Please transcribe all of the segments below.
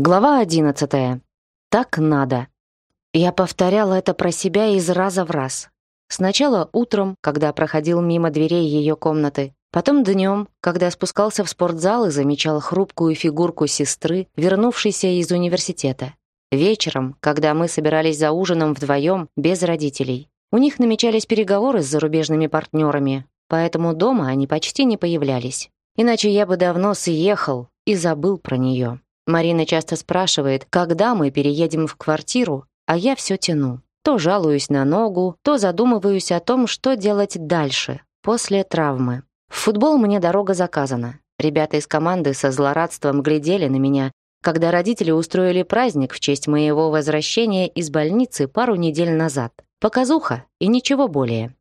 Глава одиннадцатая. Так надо. Я повторяла это про себя из раза в раз. Сначала утром, когда проходил мимо дверей ее комнаты, потом днем, когда спускался в спортзал и замечал хрупкую фигурку сестры, вернувшейся из университета. Вечером, когда мы собирались за ужином вдвоем, без родителей. У них намечались переговоры с зарубежными партнерами, поэтому дома они почти не появлялись. Иначе я бы давно съехал и забыл про нее. Марина часто спрашивает, когда мы переедем в квартиру, а я все тяну. То жалуюсь на ногу, то задумываюсь о том, что делать дальше, после травмы. В футбол мне дорога заказана. Ребята из команды со злорадством глядели на меня, когда родители устроили праздник в честь моего возвращения из больницы пару недель назад. Показуха и ничего более.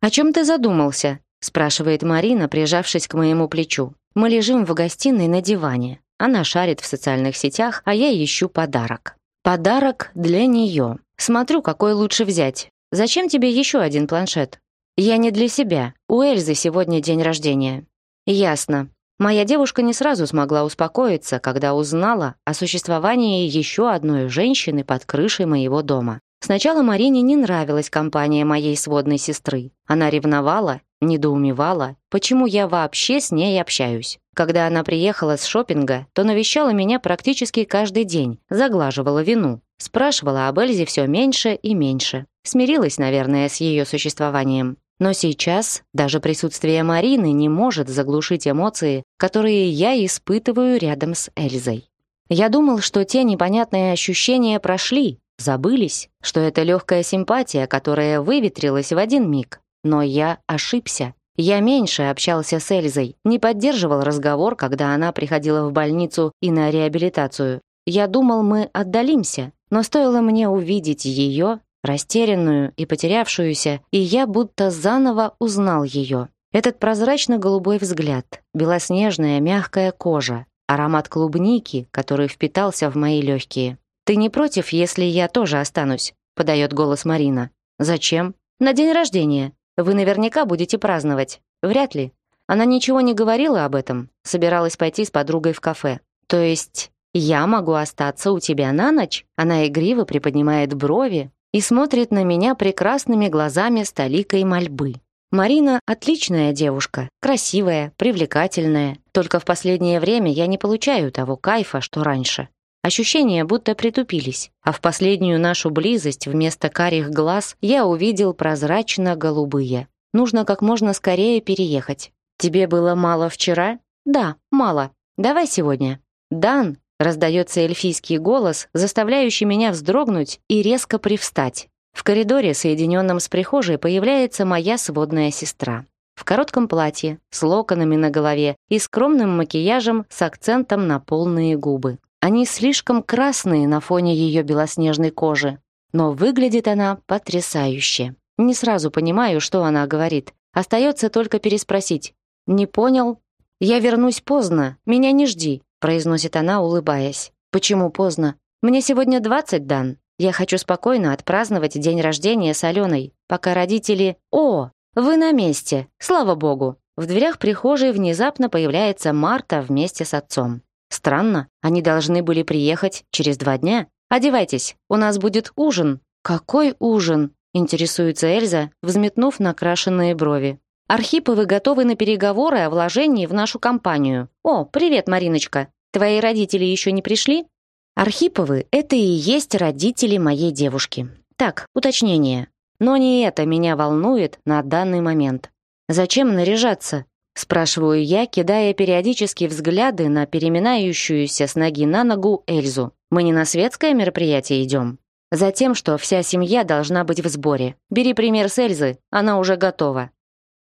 «О чем ты задумался?» — спрашивает Марина, прижавшись к моему плечу. Мы лежим в гостиной на диване. Она шарит в социальных сетях, а я ищу подарок. Подарок для нее. Смотрю, какой лучше взять. Зачем тебе еще один планшет? Я не для себя. У Эльзы сегодня день рождения. Ясно. Моя девушка не сразу смогла успокоиться, когда узнала о существовании еще одной женщины под крышей моего дома. Сначала Марине не нравилась компания моей сводной сестры. Она ревновала Недоумевала, почему я вообще с ней общаюсь. Когда она приехала с шопинга, то навещала меня практически каждый день, заглаживала вину, спрашивала об Эльзе все меньше и меньше. Смирилась, наверное, с ее существованием. Но сейчас даже присутствие Марины не может заглушить эмоции, которые я испытываю рядом с Эльзой. Я думал, что те непонятные ощущения прошли, забылись, что это легкая симпатия, которая выветрилась в один миг. Но я ошибся. Я меньше общался с Эльзой, не поддерживал разговор, когда она приходила в больницу и на реабилитацию. Я думал, мы отдалимся, но стоило мне увидеть ее, растерянную и потерявшуюся, и я будто заново узнал ее. Этот прозрачно-голубой взгляд, белоснежная мягкая кожа, аромат клубники, который впитался в мои легкие. «Ты не против, если я тоже останусь?» — подает голос Марина. «Зачем?» «На день рождения», вы наверняка будете праздновать. Вряд ли. Она ничего не говорила об этом. Собиралась пойти с подругой в кафе. То есть я могу остаться у тебя на ночь? Она игриво приподнимает брови и смотрит на меня прекрасными глазами с толикой мольбы. Марина отличная девушка, красивая, привлекательная. Только в последнее время я не получаю того кайфа, что раньше. Ощущения будто притупились, а в последнюю нашу близость вместо карих глаз я увидел прозрачно-голубые. Нужно как можно скорее переехать. Тебе было мало вчера? Да, мало. Давай сегодня. Дан, раздается эльфийский голос, заставляющий меня вздрогнуть и резко привстать. В коридоре, соединенном с прихожей, появляется моя сводная сестра. В коротком платье, с локонами на голове и скромным макияжем с акцентом на полные губы. Они слишком красные на фоне ее белоснежной кожи, но выглядит она потрясающе. Не сразу понимаю, что она говорит. Остается только переспросить. «Не понял?» «Я вернусь поздно, меня не жди», произносит она, улыбаясь. «Почему поздно? Мне сегодня 20 дан. Я хочу спокойно отпраздновать день рождения с Аленой, пока родители... О, вы на месте! Слава богу!» В дверях прихожей внезапно появляется Марта вместе с отцом. Странно, они должны были приехать через два дня. Одевайтесь, у нас будет ужин. Какой ужин? Интересуется Эльза, взметнув накрашенные брови. Архиповы готовы на переговоры о вложении в нашу компанию. О, привет, Мариночка. Твои родители еще не пришли? Архиповы — это и есть родители моей девушки. Так, уточнение. Но не это меня волнует на данный момент. Зачем наряжаться? Спрашиваю я, кидая периодически взгляды на переминающуюся с ноги на ногу Эльзу. «Мы не на светское мероприятие идем?» «За тем, что вся семья должна быть в сборе. Бери пример с Эльзы, она уже готова».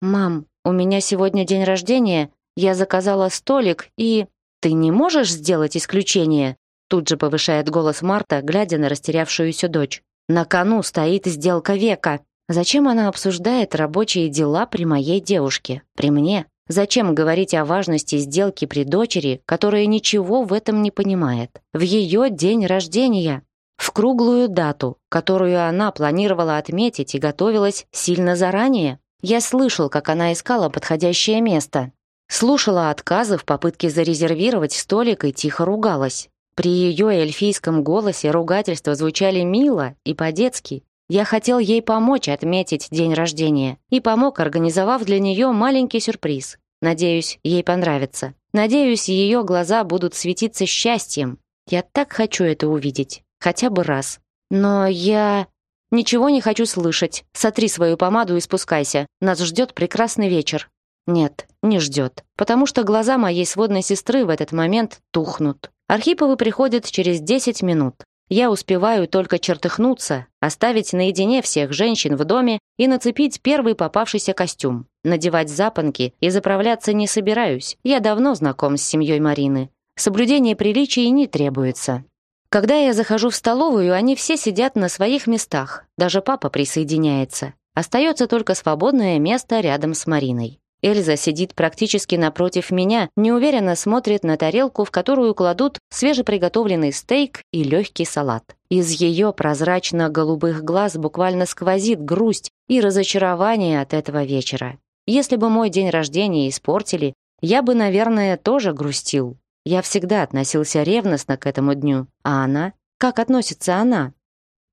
«Мам, у меня сегодня день рождения, я заказала столик и...» «Ты не можешь сделать исключение?» Тут же повышает голос Марта, глядя на растерявшуюся дочь. «На кону стоит сделка века. Зачем она обсуждает рабочие дела при моей девушке, при мне?» Зачем говорить о важности сделки при дочери, которая ничего в этом не понимает? В ее день рождения, в круглую дату, которую она планировала отметить и готовилась сильно заранее. Я слышал, как она искала подходящее место. Слушала отказы в попытке зарезервировать столик и тихо ругалась. При ее эльфийском голосе ругательства звучали мило и по-детски, я хотел ей помочь отметить день рождения и помог, организовав для нее маленький сюрприз. Надеюсь, ей понравится. Надеюсь, ее глаза будут светиться счастьем. Я так хочу это увидеть. Хотя бы раз. Но я... Ничего не хочу слышать. Сотри свою помаду и спускайся. Нас ждет прекрасный вечер. Нет, не ждет. Потому что глаза моей сводной сестры в этот момент тухнут. Архиповы приходят через 10 минут. Я успеваю только чертыхнуться, оставить наедине всех женщин в доме и нацепить первый попавшийся костюм. Надевать запонки и заправляться не собираюсь. Я давно знаком с семьей Марины. Соблюдение приличий не требуется. Когда я захожу в столовую, они все сидят на своих местах. Даже папа присоединяется. Остается только свободное место рядом с Мариной. Эльза сидит практически напротив меня, неуверенно смотрит на тарелку, в которую кладут свежеприготовленный стейк и легкий салат. Из ее прозрачно-голубых глаз буквально сквозит грусть и разочарование от этого вечера. Если бы мой день рождения испортили, я бы, наверное, тоже грустил. Я всегда относился ревностно к этому дню. А она? Как относится она?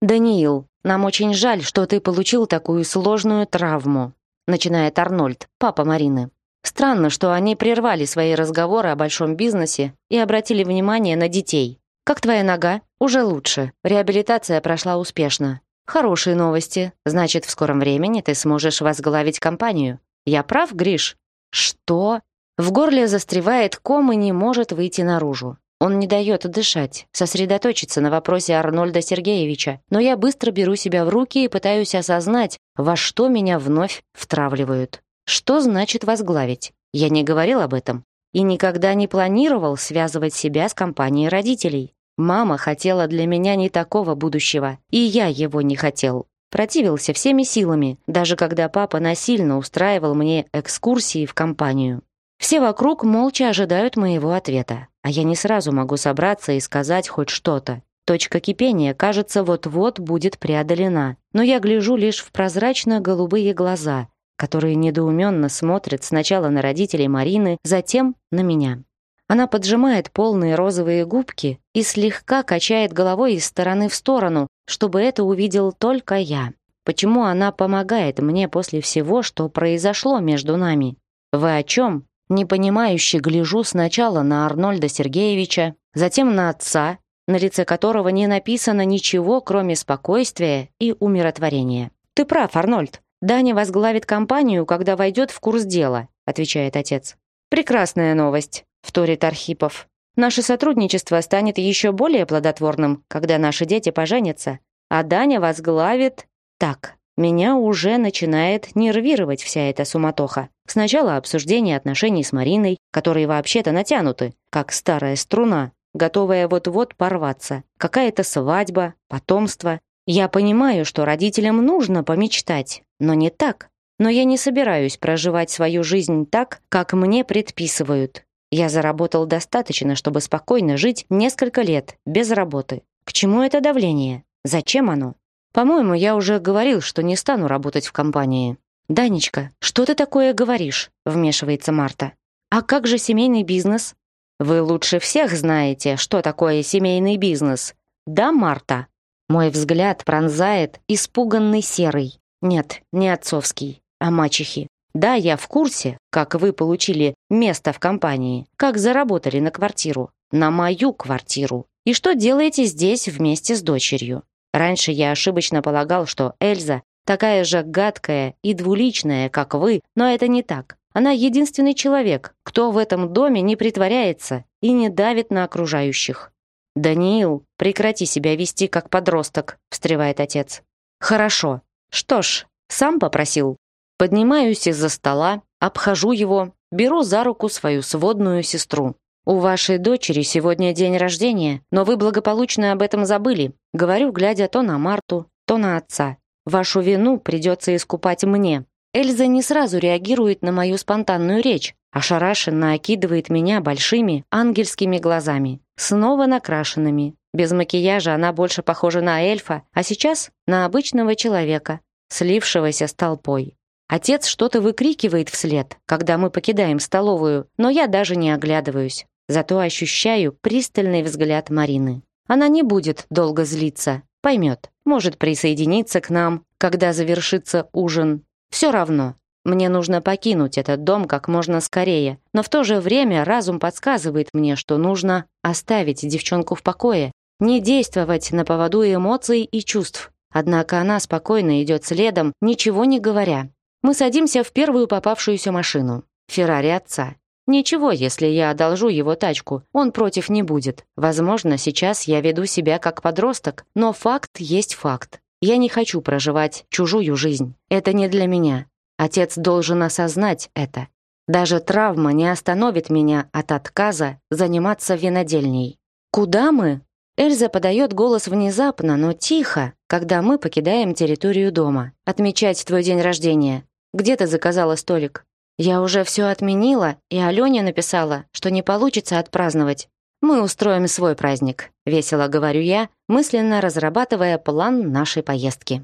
«Даниил, нам очень жаль, что ты получил такую сложную травму начинает Арнольд, папа Марины. Странно, что они прервали свои разговоры о большом бизнесе и обратили внимание на детей. Как твоя нога? Уже лучше. Реабилитация прошла успешно. Хорошие новости. Значит, в скором времени ты сможешь возглавить компанию. Я прав, Гриш? Что? В горле застревает ком и не может выйти наружу. Он не дает дышать, сосредоточиться на вопросе Арнольда Сергеевича, но я быстро беру себя в руки и пытаюсь осознать, во что меня вновь втравливают. Что значит возглавить? Я не говорил об этом и никогда не планировал связывать себя с компанией родителей. Мама хотела для меня не такого будущего, и я его не хотел. Противился всеми силами, даже когда папа насильно устраивал мне экскурсии в компанию. Все вокруг молча ожидают моего ответа. А я не сразу могу собраться и сказать хоть что-то. Точка кипения, кажется, вот-вот будет преодолена. Но я гляжу лишь в прозрачно-голубые глаза, которые недоуменно смотрят сначала на родителей Марины, затем на меня. Она поджимает полные розовые губки и слегка качает головой из стороны в сторону, чтобы это увидел только я. Почему она помогает мне после всего, что произошло между нами? Вы о чем? непонимающе гляжу сначала на Арнольда Сергеевича, затем на отца, на лице которого не написано ничего, кроме спокойствия и умиротворения. «Ты прав, Арнольд. Даня возглавит компанию, когда войдет в курс дела», отвечает отец. «Прекрасная новость», — вторит Архипов. «Наше сотрудничество станет еще более плодотворным, когда наши дети поженятся, а Даня возглавит так». Меня уже начинает нервировать вся эта суматоха. Сначала обсуждение отношений с Мариной, которые вообще-то натянуты, как старая струна, готовая вот-вот порваться. Какая-то свадьба, потомство. Я понимаю, что родителям нужно помечтать, но не так. Но я не собираюсь проживать свою жизнь так, как мне предписывают. Я заработал достаточно, чтобы спокойно жить несколько лет, без работы. К чему это давление? Зачем оно? По-моему, я уже говорил, что не стану работать в компании. Данечка, что ты такое говоришь? Вмешивается Марта. А как же семейный бизнес? Вы лучше всех знаете, что такое семейный бизнес. Да, Марта? Мой взгляд пронзает испуганный серый. Нет, не отцовский, а мачехи. Да, я в курсе, как вы получили место в компании, как заработали на квартиру, на мою квартиру, и что делаете здесь вместе с дочерью. Раньше я ошибочно полагал, что Эльза такая же гадкая и двуличная, как вы, но это не так. Она единственный человек, кто в этом доме не притворяется и не давит на окружающих. «Даниил, прекрати себя вести как подросток», — встревает отец. «Хорошо. Что ж, сам попросил». Поднимаюсь из-за стола, обхожу его, беру за руку свою сводную сестру. «У вашей дочери сегодня день рождения, но вы благополучно об этом забыли», говорю, глядя то на Марту, то на отца. «Вашу вину придется искупать мне». Эльза не сразу реагирует на мою спонтанную речь, ошарашенно окидывает меня большими ангельскими глазами, снова накрашенными. Без макияжа она больше похожа на эльфа, а сейчас на обычного человека, слившегося с толпой. Отец что-то выкрикивает вслед, когда мы покидаем столовую, но я даже не оглядываюсь. Зато ощущаю пристальный взгляд Марины. Она не будет долго злиться, поймет. Может присоединиться к нам, когда завершится ужин. Все равно, мне нужно покинуть этот дом как можно скорее, но в то же время разум подсказывает мне, что нужно оставить девчонку в покое, не действовать на поводу эмоций и чувств. Однако она спокойно идет следом, ничего не говоря. Мы садимся в первую попавшуюся машину. Феррари отца. Ничего, если я одолжу его тачку, он против не будет. Возможно, сейчас я веду себя как подросток, но факт есть факт. Я не хочу проживать чужую жизнь. Это не для меня. Отец должен осознать это. Даже травма не остановит меня от отказа заниматься винодельней. Куда мы? Эльза подает голос внезапно, но тихо, когда мы покидаем территорию дома. Отмечать твой день рождения. Где ты заказала столик? Я уже все отменила, и Алене написала, что не получится отпраздновать. Мы устроим свой праздник, весело говорю я, мысленно разрабатывая план нашей поездки.